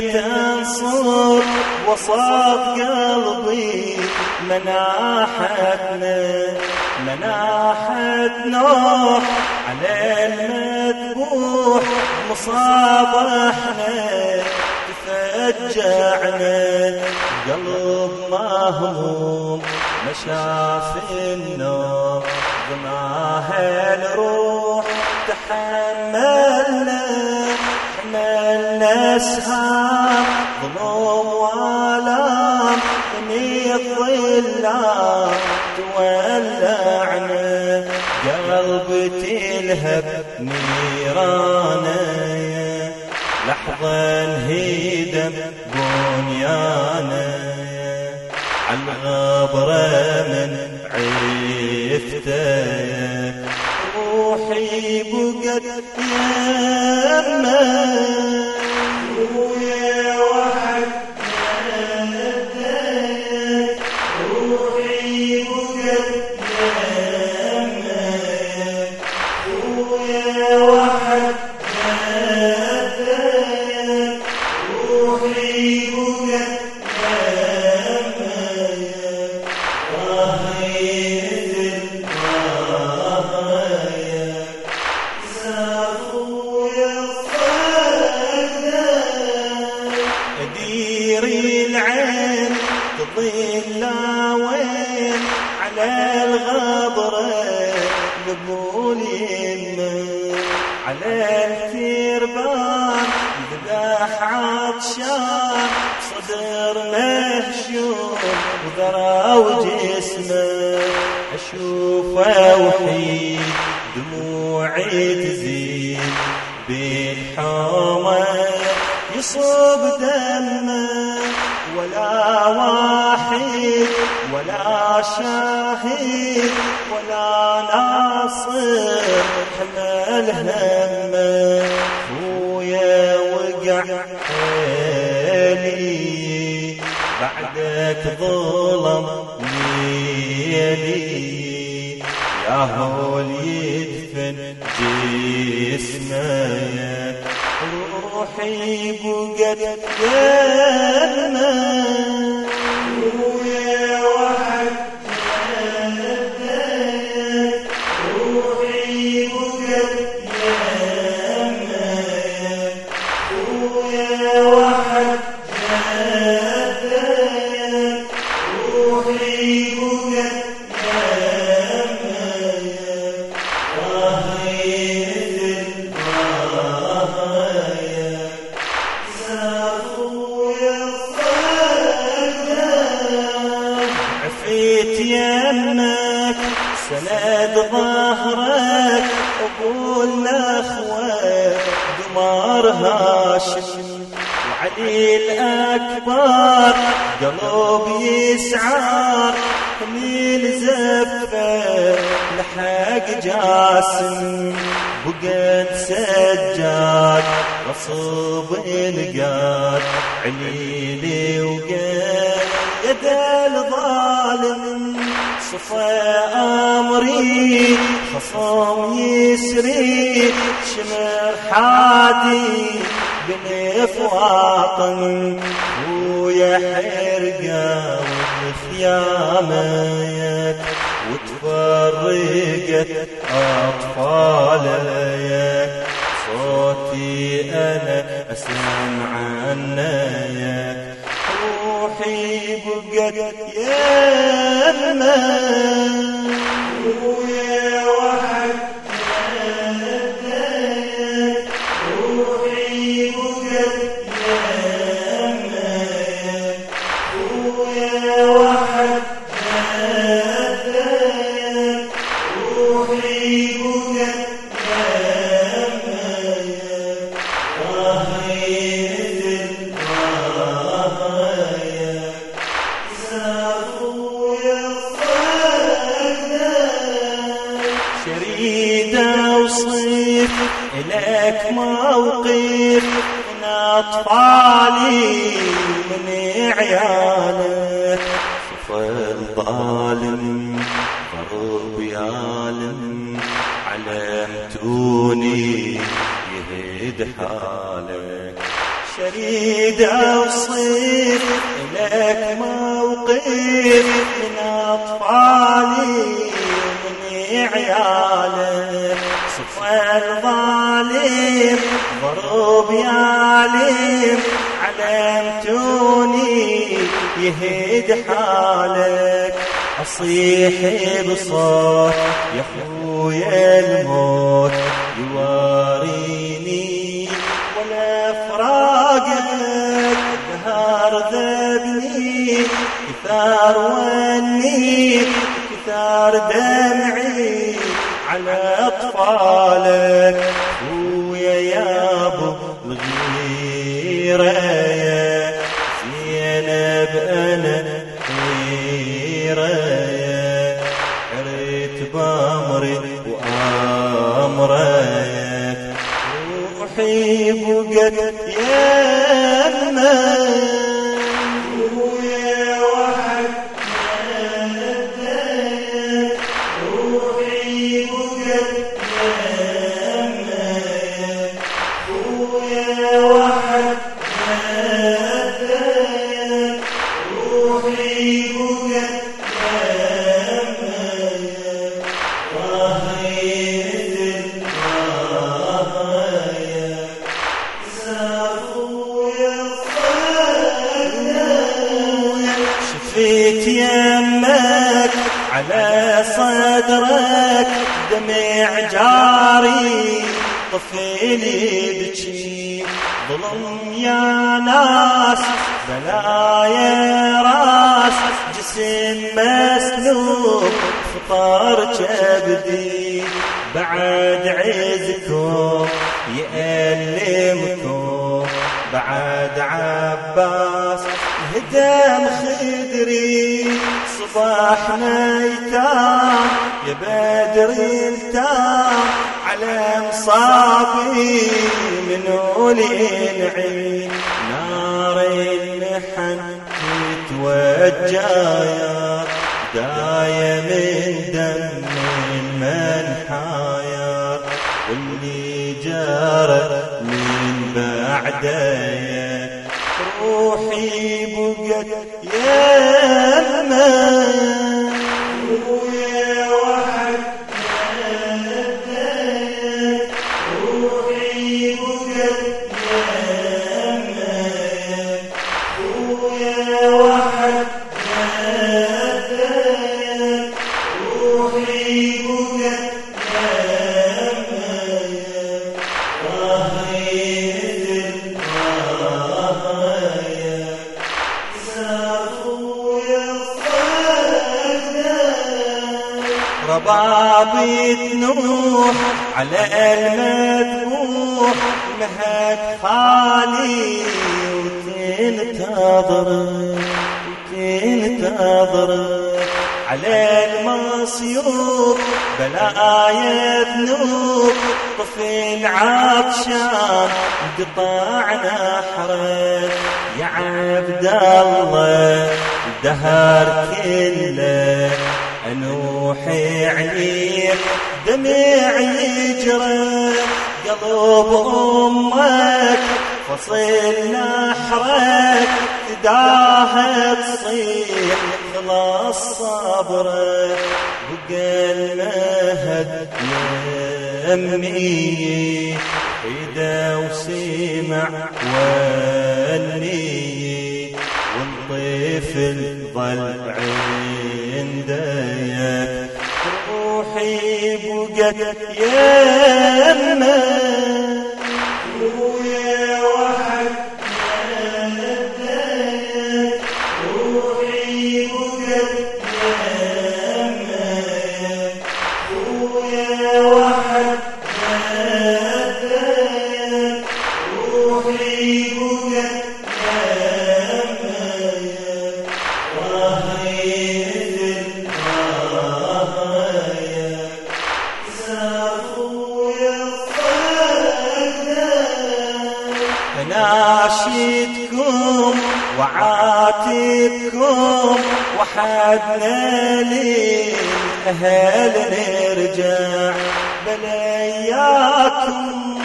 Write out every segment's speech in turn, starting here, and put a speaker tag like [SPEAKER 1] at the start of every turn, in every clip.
[SPEAKER 1] انصر وسط قلبي مناحتنا مناحة نوح على المذبوح مصابحنا تفجعنا. قلب مهموم ما شاف النوم ضماها الروح تحملنا حملنا اسهام ظلم والام من الظلام تولعنا قلب تلهب نيرانا لحظة انهدم بنيانا عالغبرة من عفته روحي بقت يمه Ooh. على الثربان ذبح عطشان صدر مهشوم وذرى وجسمه. اشوفه وحيد دموعي تزيد بالحومه يصب دمه شاهد ولا ناصر حمل همه خويا وقع حيلي. بعدك ظلم ليلي. يا هول يدفن جسمك روحي بقت سند ظهرك وقول اخوة دمار هاشم. وعلي الأكبر قلب يسعر من زفة لحق جاسم بقت سجاد غصب نقاد عليلي وقال يد الظالم صفى أمري خصم يسري شمر حادي بنفواطن ويا حرقة وخيامك وتفرقت أطفالك صوتي أنا أسمع عنك روحي بقت يمك وصيف إلك موقف من أطفالي من عيالك صفى الظالم ضرب يالم علمتوني يهد حالك شريد أوصيف لك موقف من أطفالي من عيالك الظالم ضرب يالم علمتوني يهد حالك أصيح بصوت يا خويا الموت يواريني كثار وني كثار دمعي على أطفالك ويا يا أبو الغيرة زينب أنا غيرة عريت بأمري وأمرك. روحي بقت يمك يمك على صدرك دمع جاري طفيلي بكي ظلم يا ناس بلايا راس جسم مسلوب فطار كبدي بعد عزكم يألمكم بعد عباس هدم خدري صباح ميتان يا بدر التام على مصابي من العين نار المحن تتوجايا داية من دم المنحايا واللي جرى من بعدي. روحي بقت يمك ويا وحد روحي روحي ربابي نوح على المذبوح مهد خالي وتنتظر وتنتظر على المصيوب بلايا ذنوب طفل عطشان قطع نحره يا عبد الله الدهر كله. انوحي عليك دمع يجرى قلب أمك فصل نحرك تداها تصيح خلاص صبرك المهد يمي إذا وسمع وني والطفل عندك روحي بقت يمك وعاتبكم وحدنا للأهل نرجع. بلا اياكم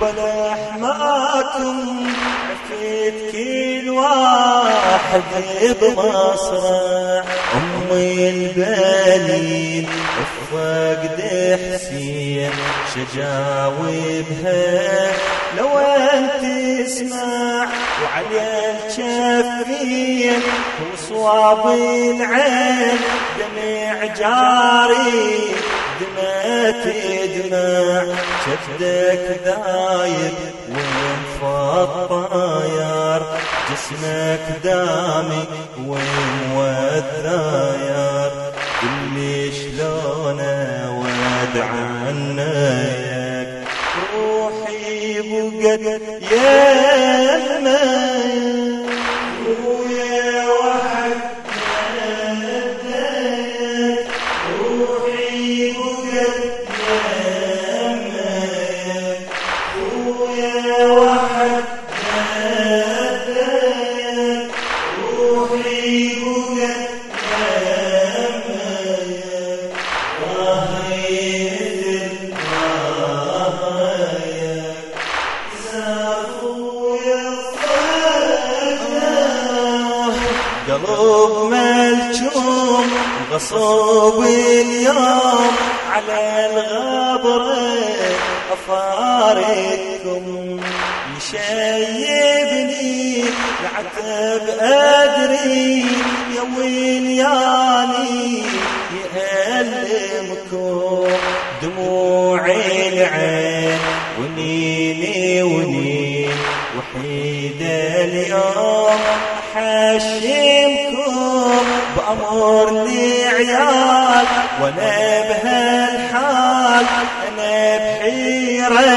[SPEAKER 1] وبلا حماكم عفيت كل واحد بمصرع. امي البنين فقد حسين شجاوبها لو انت تسمع وعلى الشفين وصواب العين دمع جاري دمع. شفدك ذايب وانفض طاير؟ جسمك دامي وين والثاير قلي شلون ودع يا قلب ملجوم غصوب اليوم على الغبرة أفارقكم. يشيبني العتب أدري يا ويل ياني يألمكم دموع العين ونيني بأمر لعيال وأنا بهالحال أنا بحيرة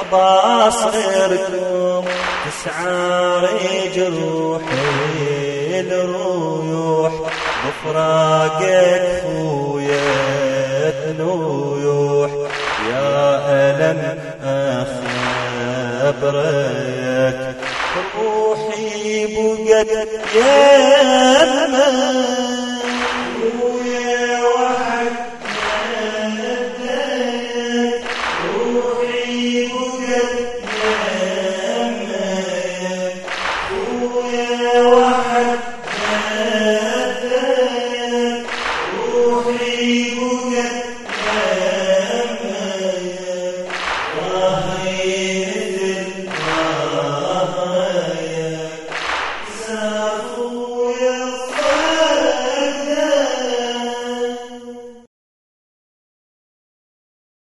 [SPEAKER 1] اباصركم تسعى جروحي الروح بفراقك خويا نويوح يا ألم أخبرك روحي بقد يا